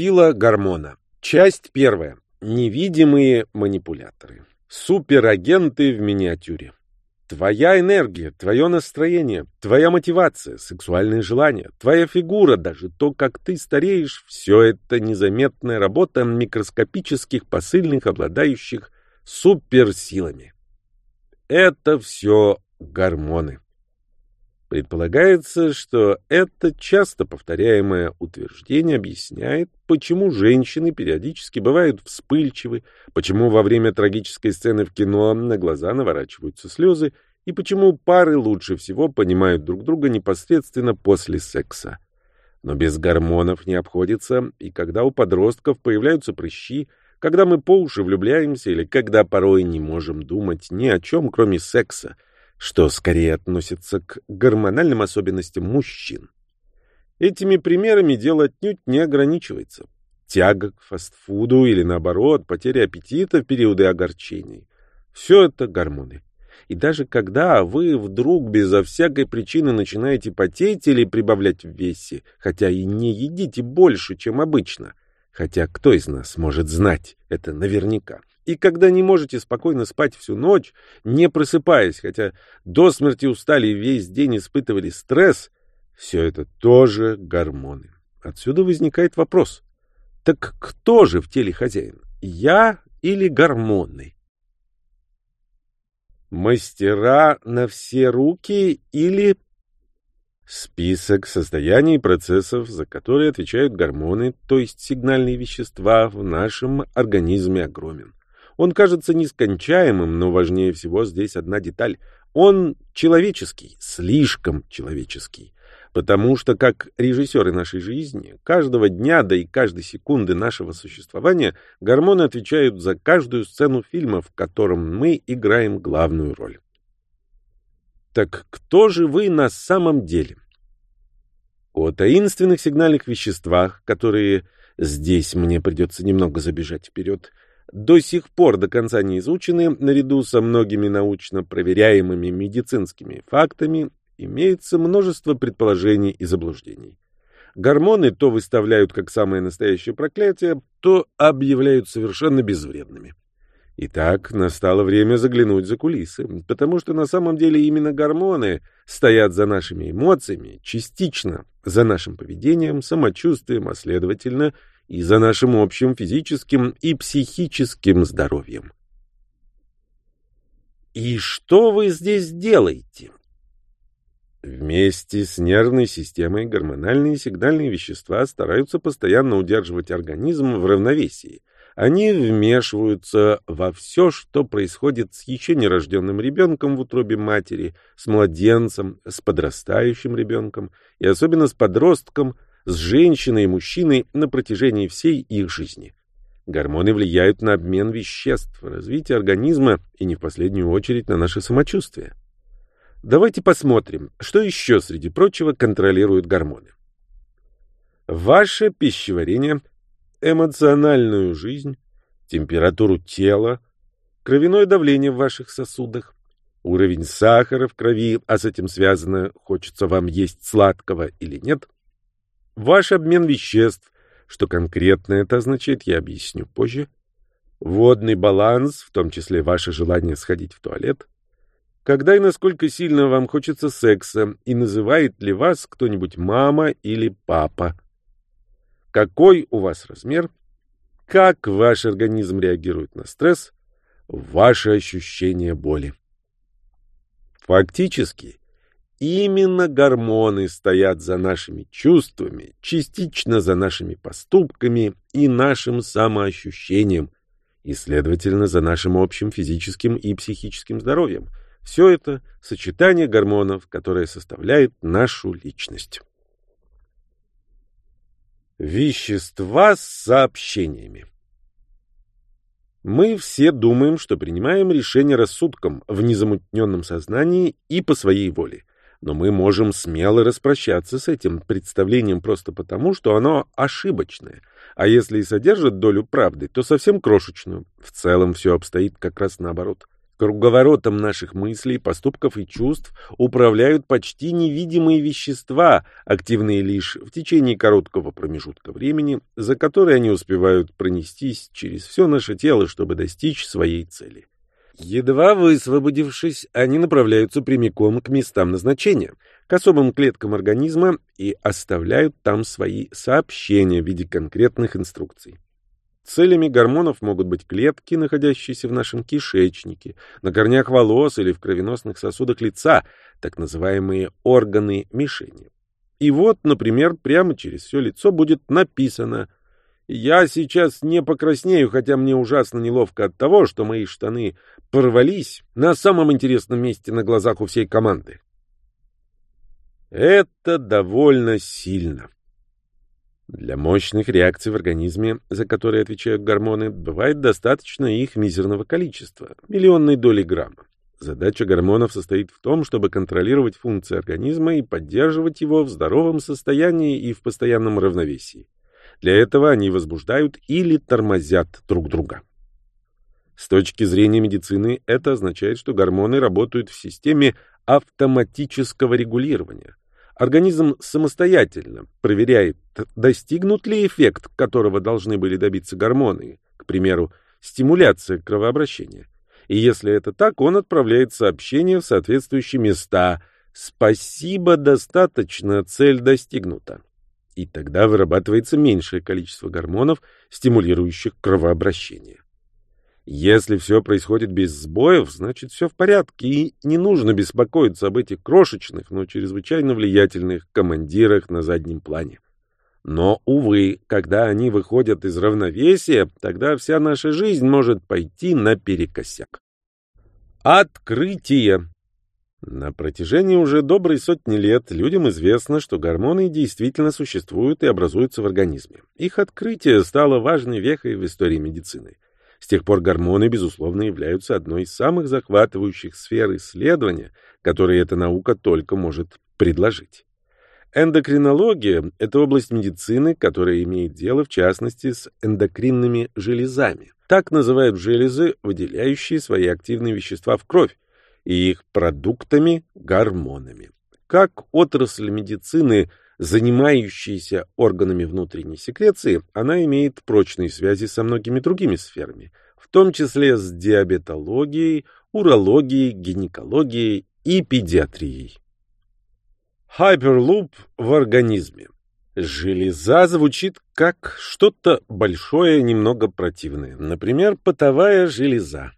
Сила гормона. Часть первая. Невидимые манипуляторы. Суперагенты в миниатюре. Твоя энергия, твое настроение, твоя мотивация, сексуальные желания, твоя фигура, даже то, как ты стареешь, все это незаметная работа микроскопических посыльных, обладающих суперсилами. Это все гормоны. Предполагается, что это часто повторяемое утверждение объясняет, почему женщины периодически бывают вспыльчивы, почему во время трагической сцены в кино на глаза наворачиваются слезы и почему пары лучше всего понимают друг друга непосредственно после секса. Но без гормонов не обходится, и когда у подростков появляются прыщи, когда мы по уши влюбляемся или когда порой не можем думать ни о чем, кроме секса – что скорее относится к гормональным особенностям мужчин. Этими примерами дело отнюдь не ограничивается. Тяга к фастфуду или, наоборот, потеря аппетита в периоды огорчений. Все это гормоны. И даже когда вы вдруг безо всякой причины начинаете потеть или прибавлять в весе, хотя и не едите больше, чем обычно, хотя кто из нас может знать это наверняка, и когда не можете спокойно спать всю ночь, не просыпаясь, хотя до смерти устали и весь день испытывали стресс, все это тоже гормоны. Отсюда возникает вопрос. Так кто же в теле хозяин? Я или гормоны? Мастера на все руки или список состояний и процессов, за которые отвечают гормоны, то есть сигнальные вещества в нашем организме огромен. Он кажется нескончаемым, но важнее всего здесь одна деталь. Он человеческий, слишком человеческий. Потому что, как режиссеры нашей жизни, каждого дня, да и каждой секунды нашего существования, гормоны отвечают за каждую сцену фильма, в котором мы играем главную роль. Так кто же вы на самом деле? О таинственных сигнальных веществах, которые здесь мне придется немного забежать вперед, до сих пор до конца не изучены, наряду со многими научно проверяемыми медицинскими фактами, имеется множество предположений и заблуждений. Гормоны то выставляют как самое настоящее проклятие, то объявляют совершенно безвредными. Итак, настало время заглянуть за кулисы, потому что на самом деле именно гормоны стоят за нашими эмоциями, частично за нашим поведением, самочувствием, а следовательно и за нашим общим физическим и психическим здоровьем. И что вы здесь делаете? Вместе с нервной системой гормональные сигнальные вещества стараются постоянно удерживать организм в равновесии. Они вмешиваются во все, что происходит с еще нерожденным ребенком в утробе матери, с младенцем, с подрастающим ребенком и особенно с подростком – с женщиной и мужчиной на протяжении всей их жизни. Гормоны влияют на обмен веществ, развитие организма и не в последнюю очередь на наше самочувствие. Давайте посмотрим, что еще, среди прочего, контролируют гормоны. Ваше пищеварение, эмоциональную жизнь, температуру тела, кровяное давление в ваших сосудах, уровень сахара в крови, а с этим связано, хочется вам есть сладкого или нет – Ваш обмен веществ, что конкретно это означает, я объясню позже. Водный баланс, в том числе ваше желание сходить в туалет. Когда и насколько сильно вам хочется секса, и называет ли вас кто-нибудь мама или папа. Какой у вас размер? Как ваш организм реагирует на стресс? Ваше ощущение боли. Фактически, Именно гормоны стоят за нашими чувствами, частично за нашими поступками и нашим самоощущением, и, следовательно, за нашим общим физическим и психическим здоровьем. Все это сочетание гормонов, которое составляет нашу личность. Вещества с сообщениями мы все думаем, что принимаем решение рассудком в незамутненном сознании и по своей воле но мы можем смело распрощаться с этим представлением просто потому, что оно ошибочное, а если и содержит долю правды, то совсем крошечную. В целом все обстоит как раз наоборот. Круговоротом наших мыслей, поступков и чувств управляют почти невидимые вещества, активные лишь в течение короткого промежутка времени, за который они успевают пронестись через все наше тело, чтобы достичь своей цели. Едва высвободившись, они направляются прямиком к местам назначения, к особым клеткам организма и оставляют там свои сообщения в виде конкретных инструкций. Целями гормонов могут быть клетки, находящиеся в нашем кишечнике, на корнях волос или в кровеносных сосудах лица, так называемые органы мишени. И вот, например, прямо через все лицо будет написано «Я сейчас не покраснею, хотя мне ужасно неловко от того, что мои штаны порвались на самом интересном месте на глазах у всей команды». Это довольно сильно. Для мощных реакций в организме, за которые отвечают гормоны, бывает достаточно их мизерного количества – миллионной доли грамма. Задача гормонов состоит в том, чтобы контролировать функции организма и поддерживать его в здоровом состоянии и в постоянном равновесии. Для этого они возбуждают или тормозят друг друга. С точки зрения медицины это означает, что гормоны работают в системе автоматического регулирования. Организм самостоятельно проверяет, достигнут ли эффект, которого должны были добиться гормоны, к примеру, стимуляция кровообращения. И если это так, он отправляет сообщение в соответствующие места «Спасибо, достаточно, цель достигнута». И тогда вырабатывается меньшее количество гормонов, стимулирующих кровообращение. Если все происходит без сбоев, значит все в порядке, и не нужно беспокоиться об этих крошечных, но чрезвычайно влиятельных командирах на заднем плане. Но, увы, когда они выходят из равновесия, тогда вся наша жизнь может пойти наперекосяк. Открытие. На протяжении уже доброй сотни лет людям известно, что гормоны действительно существуют и образуются в организме. Их открытие стало важной вехой в истории медицины. С тех пор гормоны, безусловно, являются одной из самых захватывающих сфер исследования, которые эта наука только может предложить. Эндокринология – это область медицины, которая имеет дело, в частности, с эндокринными железами. Так называют железы, выделяющие свои активные вещества в кровь, и их продуктами – гормонами. Как отрасль медицины занимающаяся органами внутренней секреции, она имеет прочные связи со многими другими сферами, в том числе с диабетологией, урологией, гинекологией и педиатрией. Hyperloop в организме. Железа звучит как что-то большое, немного противное. Например, потовая железа.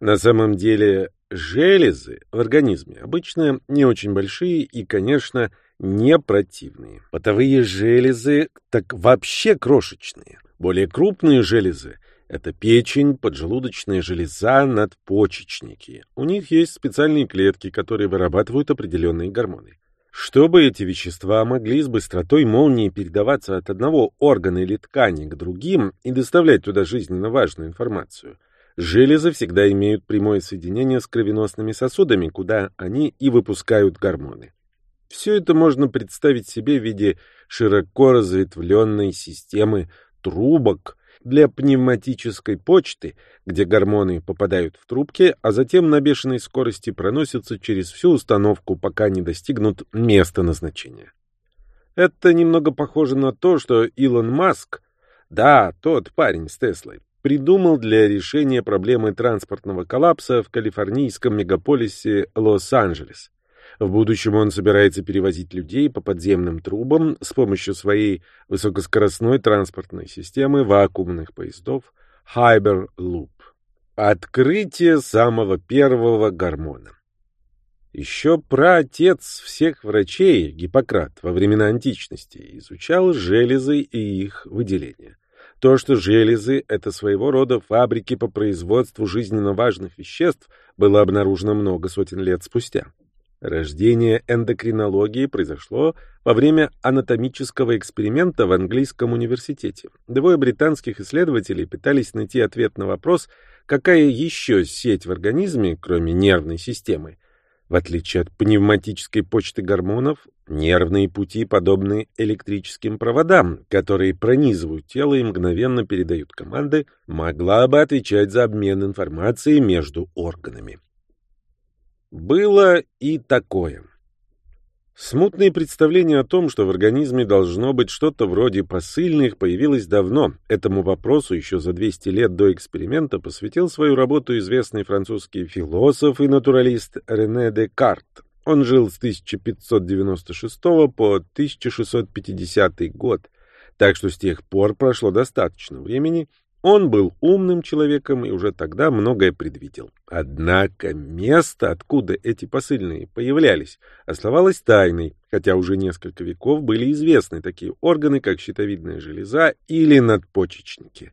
На самом деле железы в организме обычно не очень большие и, конечно, не противные. Потовые железы так вообще крошечные. Более крупные железы – это печень, поджелудочная железа, надпочечники. У них есть специальные клетки, которые вырабатывают определенные гормоны. Чтобы эти вещества могли с быстротой молнии передаваться от одного органа или ткани к другим и доставлять туда жизненно важную информацию, железы всегда имеют прямое соединение с кровеносными сосудами, куда они и выпускают гормоны. Все это можно представить себе в виде широко разветвленной системы трубок для пневматической почты, где гормоны попадают в трубки, а затем на бешеной скорости проносятся через всю установку, пока не достигнут места назначения. Это немного похоже на то, что Илон Маск, да, тот парень с Теслой, придумал для решения проблемы транспортного коллапса в калифорнийском мегаполисе Лос-Анджелес. В будущем он собирается перевозить людей по подземным трубам с помощью своей высокоскоростной транспортной системы вакуумных поездов Hyperloop. Открытие самого первого гормона. Еще праотец всех врачей, Гиппократ, во времена античности изучал железы и их выделение. То, что железы — это своего рода фабрики по производству жизненно важных веществ, было обнаружено много сотен лет спустя. Рождение эндокринологии произошло во время анатомического эксперимента в английском университете. Двое британских исследователей пытались найти ответ на вопрос, какая еще сеть в организме, кроме нервной системы, в отличие от пневматической почты гормонов, Нервные пути подобны электрическим проводам, которые пронизывают тело и мгновенно передают команды, могла бы отвечать за обмен информацией между органами. Было и такое. Смутные представления о том, что в организме должно быть что-то вроде посыльных, появилось давно. Этому вопросу еще за 200 лет до эксперимента посвятил свою работу известный французский философ и натуралист Рене Декарт. Он жил с 1596 по 1650 год, так что с тех пор прошло достаточно времени, он был умным человеком и уже тогда многое предвидел. Однако место, откуда эти посыльные появлялись, оставалось тайной, хотя уже несколько веков были известны такие органы, как щитовидная железа или надпочечники.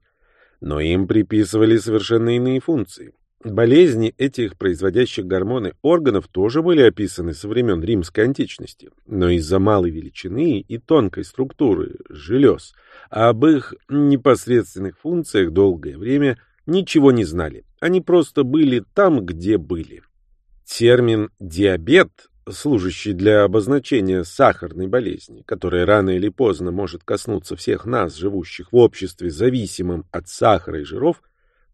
Но им приписывали совершенно иные функции. Болезни этих производящих гормоны органов тоже были описаны со времен римской античности, но из-за малой величины и тонкой структуры желез об их непосредственных функциях долгое время ничего не знали. Они просто были там, где были. Термин «диабет», служащий для обозначения сахарной болезни, которая рано или поздно может коснуться всех нас, живущих в обществе, зависимым от сахара и жиров,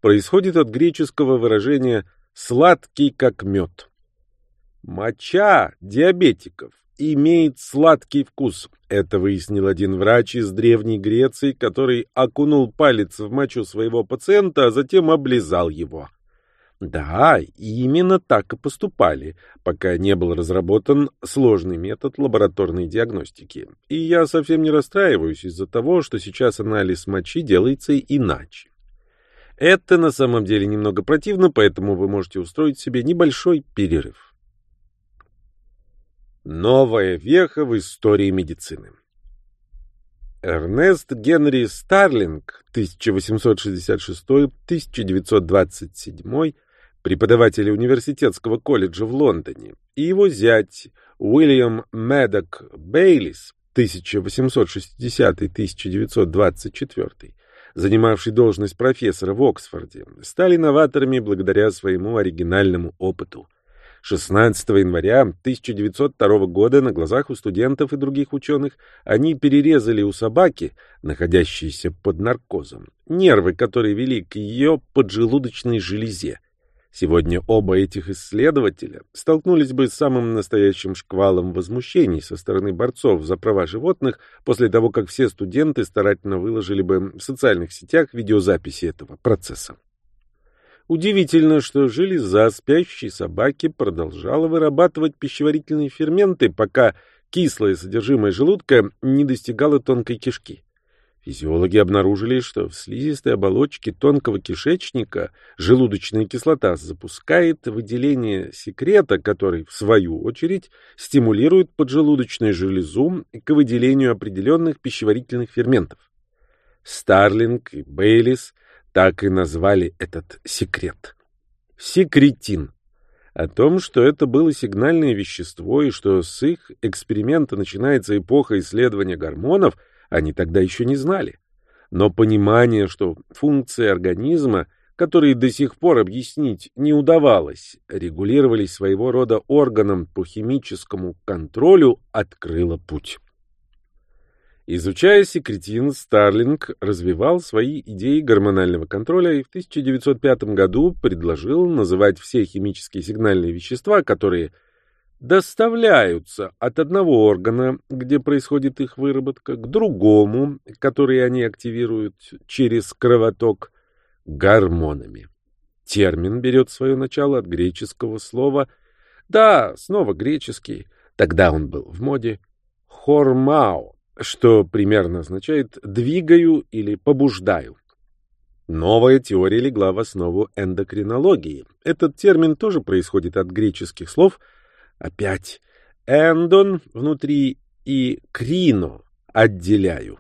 происходит от греческого выражения «сладкий как мед». Моча диабетиков имеет сладкий вкус. Это выяснил один врач из Древней Греции, который окунул палец в мочу своего пациента, а затем облизал его. Да, именно так и поступали, пока не был разработан сложный метод лабораторной диагностики. И я совсем не расстраиваюсь из-за того, что сейчас анализ мочи делается иначе. Это на самом деле немного противно, поэтому вы можете устроить себе небольшой перерыв. Новая веха в истории медицины. Эрнест Генри Старлинг, 1866-1927, преподаватель университетского колледжа в Лондоне, и его зять Уильям Медок Бейлис, 1860-1924, занимавший должность профессора в Оксфорде, стали новаторами благодаря своему оригинальному опыту. 16 января 1902 года на глазах у студентов и других ученых они перерезали у собаки, находящейся под наркозом, нервы, которые вели к ее поджелудочной железе, Сегодня оба этих исследователя столкнулись бы с самым настоящим шквалом возмущений со стороны борцов за права животных после того, как все студенты старательно выложили бы в социальных сетях видеозаписи этого процесса. Удивительно, что железа спящей собаки продолжала вырабатывать пищеварительные ферменты, пока кислое содержимое желудка не достигало тонкой кишки. Физиологи обнаружили, что в слизистой оболочке тонкого кишечника желудочная кислота запускает выделение секрета, который, в свою очередь, стимулирует поджелудочную железу к выделению определенных пищеварительных ферментов. Старлинг и Бейлис так и назвали этот секрет. Секретин. О том, что это было сигнальное вещество и что с их эксперимента начинается эпоха исследования гормонов – они тогда еще не знали. Но понимание, что функции организма, которые до сих пор объяснить не удавалось, регулировались своего рода органом по химическому контролю, открыло путь. Изучая секретин, Старлинг развивал свои идеи гормонального контроля и в 1905 году предложил называть все химические сигнальные вещества, которые доставляются от одного органа, где происходит их выработка, к другому, который они активируют через кровоток, гормонами. Термин берет свое начало от греческого слова, да, снова греческий, тогда он был в моде, хормао, что примерно означает «двигаю» или «побуждаю». Новая теория легла в основу эндокринологии. Этот термин тоже происходит от греческих слов – Опять эндон внутри и крино отделяю.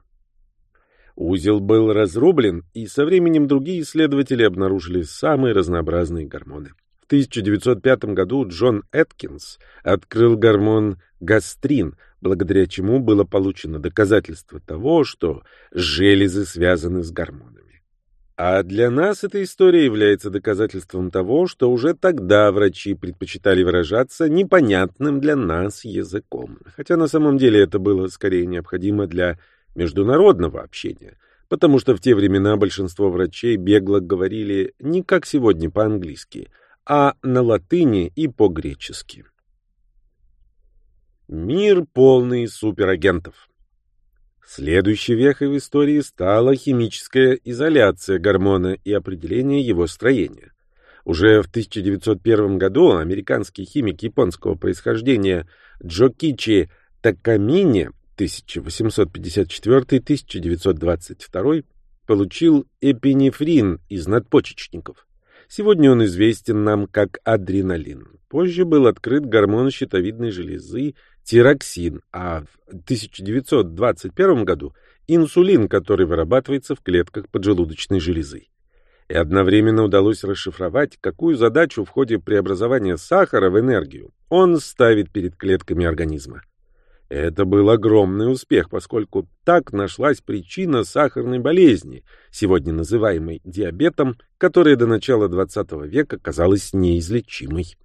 Узел был разрублен, и со временем другие исследователи обнаружили самые разнообразные гормоны. В 1905 году Джон Эткинс открыл гормон гастрин, благодаря чему было получено доказательство того, что железы связаны с гормонами. А для нас эта история является доказательством того, что уже тогда врачи предпочитали выражаться непонятным для нас языком. Хотя на самом деле это было скорее необходимо для международного общения, потому что в те времена большинство врачей бегло говорили не как сегодня по-английски, а на латыни и по-гречески. Мир полный суперагентов. Следующей вехой в истории стала химическая изоляция гормона и определение его строения. Уже в 1901 году американский химик японского происхождения Джокичи Такамини 1854-1922 получил эпинефрин из надпочечников. Сегодня он известен нам как адреналин. Позже был открыт гормон щитовидной железы тироксин, а в 1921 году инсулин, который вырабатывается в клетках поджелудочной железы. И одновременно удалось расшифровать, какую задачу в ходе преобразования сахара в энергию он ставит перед клетками организма. Это был огромный успех, поскольку так нашлась причина сахарной болезни, сегодня называемой диабетом, которая до начала XX века казалась неизлечимой.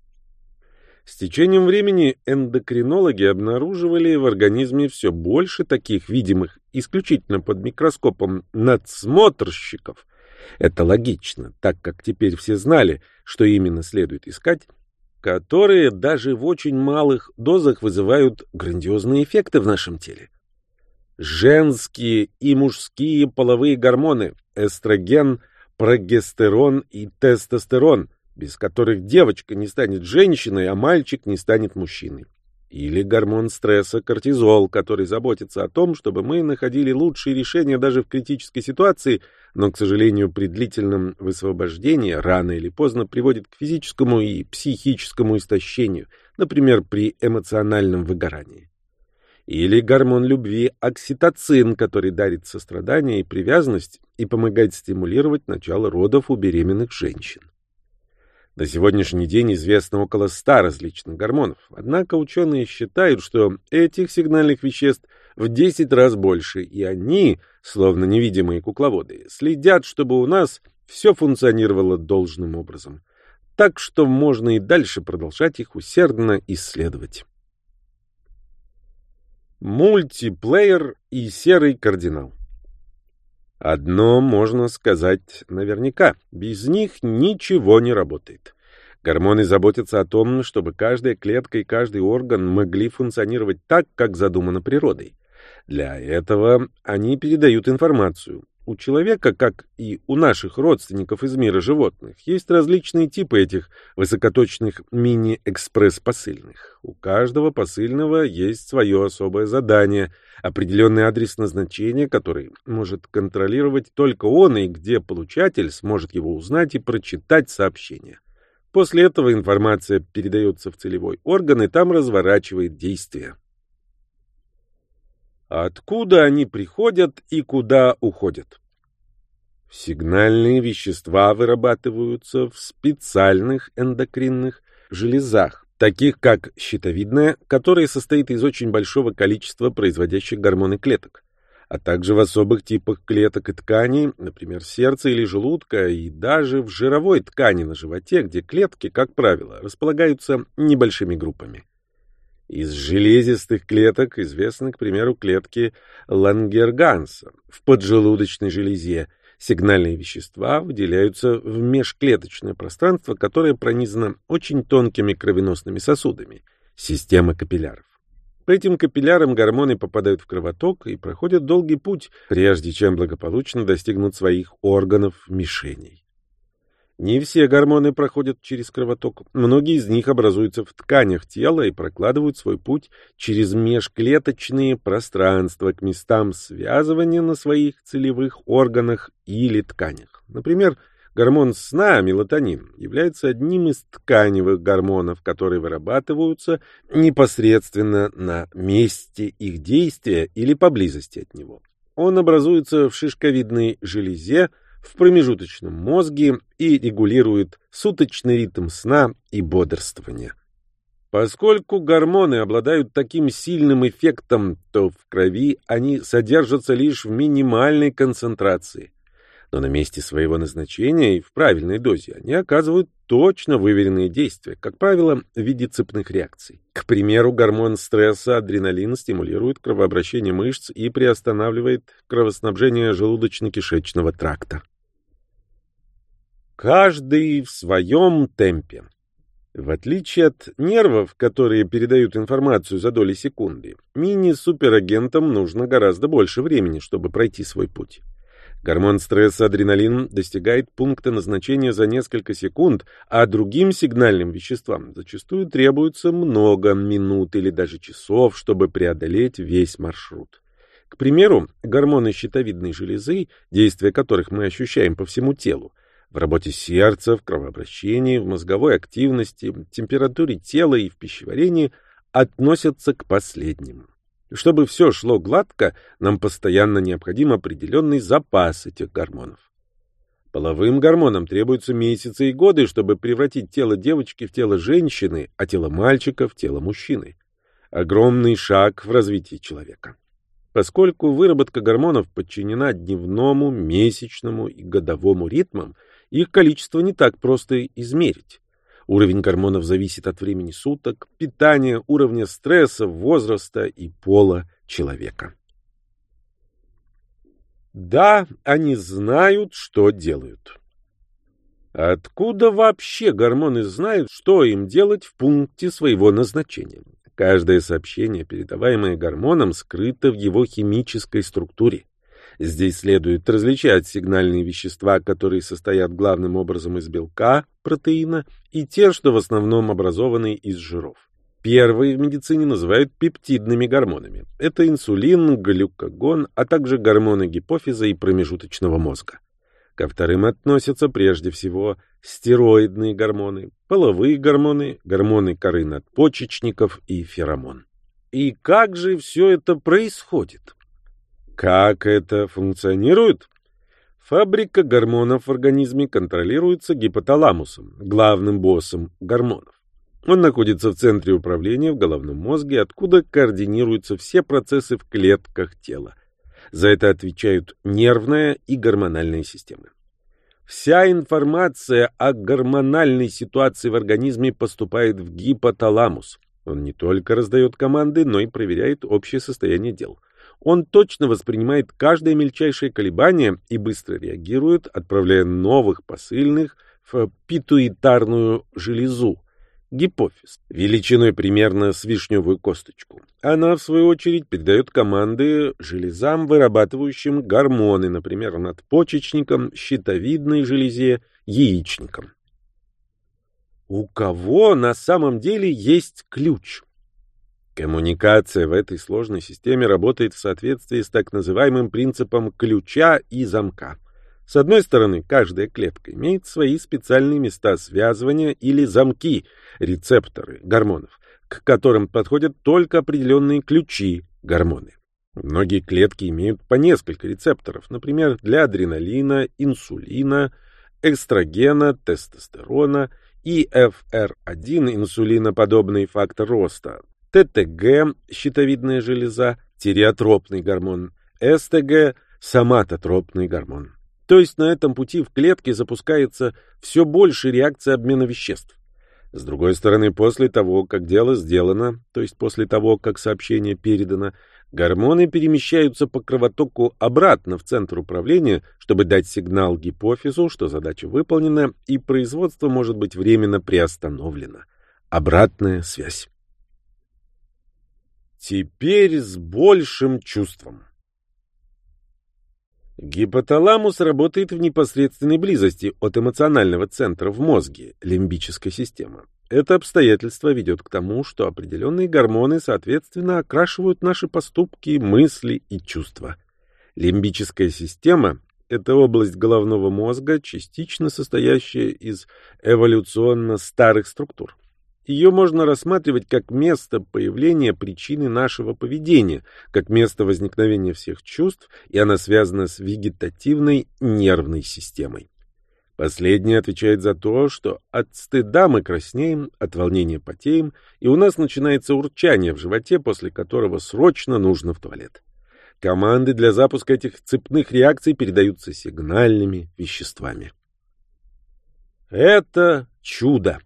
С течением времени эндокринологи обнаруживали в организме все больше таких видимых исключительно под микроскопом надсмотрщиков. Это логично, так как теперь все знали, что именно следует искать, которые даже в очень малых дозах вызывают грандиозные эффекты в нашем теле. Женские и мужские половые гормоны – эстроген, прогестерон и тестостерон – без которых девочка не станет женщиной, а мальчик не станет мужчиной. Или гормон стресса кортизол, который заботится о том, чтобы мы находили лучшие решения даже в критической ситуации, но, к сожалению, при длительном высвобождении рано или поздно приводит к физическому и психическому истощению, например, при эмоциональном выгорании. Или гормон любви окситоцин, который дарит сострадание и привязанность и помогает стимулировать начало родов у беременных женщин. На сегодняшний день известно около ста различных гормонов, однако ученые считают, что этих сигнальных веществ в 10 раз больше, и они, словно невидимые кукловоды, следят, чтобы у нас все функционировало должным образом. Так что можно и дальше продолжать их усердно исследовать. Мультиплеер и серый кардинал Одно можно сказать наверняка. Без них ничего не работает. Гормоны заботятся о том, чтобы каждая клетка и каждый орган могли функционировать так, как задумано природой. Для этого они передают информацию. У человека, как и у наших родственников из мира животных, есть различные типы этих высокоточных мини-экспресс-посыльных. У каждого посыльного есть свое особое задание, определенный адрес назначения, который может контролировать только он, и где получатель сможет его узнать и прочитать сообщение. После этого информация передается в целевой орган, и там разворачивает действие. Откуда они приходят и куда уходят? Сигнальные вещества вырабатываются в специальных эндокринных железах, таких как щитовидная, которая состоит из очень большого количества производящих гормоны клеток, а также в особых типах клеток и тканей, например, сердца или желудка, и даже в жировой ткани на животе, где клетки, как правило, располагаются небольшими группами. Из железистых клеток известны, к примеру, клетки Лангерганса. В поджелудочной железе сигнальные вещества выделяются в межклеточное пространство, которое пронизано очень тонкими кровеносными сосудами, система капилляров. По этим капиллярам гормоны попадают в кровоток и проходят долгий путь, прежде чем благополучно достигнут своих органов мишеней. Не все гормоны проходят через кровоток. Многие из них образуются в тканях тела и прокладывают свой путь через межклеточные пространства к местам связывания на своих целевых органах или тканях. Например, гормон сна, мелатонин, является одним из тканевых гормонов, которые вырабатываются непосредственно на месте их действия или поблизости от него. Он образуется в шишковидной железе, в промежуточном мозге и регулирует суточный ритм сна и бодрствования. Поскольку гормоны обладают таким сильным эффектом, то в крови они содержатся лишь в минимальной концентрации. но на месте своего назначения и в правильной дозе они оказывают точно выверенные действия, как правило, в виде цепных реакций. К примеру, гормон стресса адреналин стимулирует кровообращение мышц и приостанавливает кровоснабжение желудочно-кишечного тракта. Каждый в своем темпе. В отличие от нервов, которые передают информацию за доли секунды, мини-суперагентам нужно гораздо больше времени, чтобы пройти свой путь. Гормон стресса адреналин достигает пункта назначения за несколько секунд, а другим сигнальным веществам зачастую требуется много минут или даже часов, чтобы преодолеть весь маршрут. К примеру, гормоны щитовидной железы, действие которых мы ощущаем по всему телу, в работе сердца, в кровообращении, в мозговой активности, температуре тела и в пищеварении относятся к последним. Чтобы все шло гладко, нам постоянно необходим определенный запас этих гормонов. Половым гормонам требуются месяцы и годы, чтобы превратить тело девочки в тело женщины, а тело мальчика в тело мужчины. Огромный шаг в развитии человека. Поскольку выработка гормонов подчинена дневному, месячному и годовому ритмам, их количество не так просто измерить. Уровень гормонов зависит от времени суток, питания, уровня стресса, возраста и пола человека. Да, они знают, что делают. Откуда вообще гормоны знают, что им делать в пункте своего назначения? Каждое сообщение, передаваемое гормоном, скрыто в его химической структуре. Здесь следует различать сигнальные вещества, которые состоят главным образом из белка, протеина, и те, что в основном образованы из жиров. Первые в медицине называют пептидными гормонами. Это инсулин, глюкагон, а также гормоны гипофиза и промежуточного мозга. Ко вторым относятся прежде всего стероидные гормоны, половые гормоны, гормоны коры надпочечников и феромон. И как же все это происходит? Как это функционирует? Фабрика гормонов в организме контролируется гипоталамусом, главным боссом гормонов. Он находится в центре управления в головном мозге, откуда координируются все процессы в клетках тела. За это отвечают нервная и гормональная системы. Вся информация о гормональной ситуации в организме поступает в гипоталамус. Он не только раздает команды, но и проверяет общее состояние дел. Он точно воспринимает каждое мельчайшее колебание и быстро реагирует, отправляя новых посыльных в питуитарную железу, гипофиз, величиной примерно с вишневую косточку. Она, в свою очередь, передает команды железам, вырабатывающим гормоны, например, надпочечникам, щитовидной железе, яичникам. У кого на самом деле есть ключ? Коммуникация в этой сложной системе работает в соответствии с так называемым принципом ключа и замка. С одной стороны, каждая клетка имеет свои специальные места связывания или замки, рецепторы гормонов, к которым подходят только определенные ключи, гормоны. Многие клетки имеют по несколько рецепторов, например, для адреналина, инсулина, эстрогена, тестостерона, ИФР1, инсулиноподобный фактор роста, ТТГ – щитовидная железа, тиреотропный гормон, СТГ – соматотропный гормон. То есть на этом пути в клетке запускается все больше реакция обмена веществ. С другой стороны, после того, как дело сделано, то есть после того, как сообщение передано, гормоны перемещаются по кровотоку обратно в центр управления, чтобы дать сигнал гипофизу, что задача выполнена, и производство может быть временно приостановлено. Обратная связь. Теперь с большим чувством. Гипоталамус работает в непосредственной близости от эмоционального центра в мозге, лимбической системы. Это обстоятельство ведет к тому, что определенные гормоны, соответственно, окрашивают наши поступки, мысли и чувства. Лимбическая система – это область головного мозга, частично состоящая из эволюционно старых структур. Ее можно рассматривать как место появления причины нашего поведения, как место возникновения всех чувств, и она связана с вегетативной нервной системой. Последняя отвечает за то, что от стыда мы краснеем, от волнения потеем, и у нас начинается урчание в животе, после которого срочно нужно в туалет. Команды для запуска этих цепных реакций передаются сигнальными веществами. Это чудо.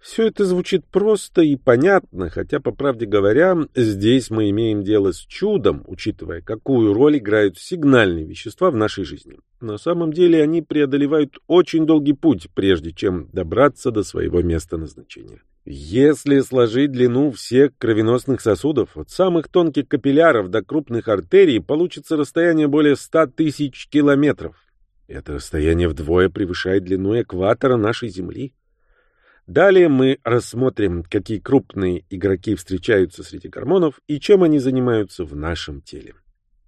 Все это звучит просто и понятно, хотя, по правде говоря, здесь мы имеем дело с чудом, учитывая, какую роль играют сигнальные вещества в нашей жизни. На самом деле они преодолевают очень долгий путь, прежде чем добраться до своего места назначения. Если сложить длину всех кровеносных сосудов, от самых тонких капилляров до крупных артерий, получится расстояние более 100 тысяч километров. Это расстояние вдвое превышает длину экватора нашей Земли. Далее мы рассмотрим, какие крупные игроки встречаются среди гормонов и чем они занимаются в нашем теле.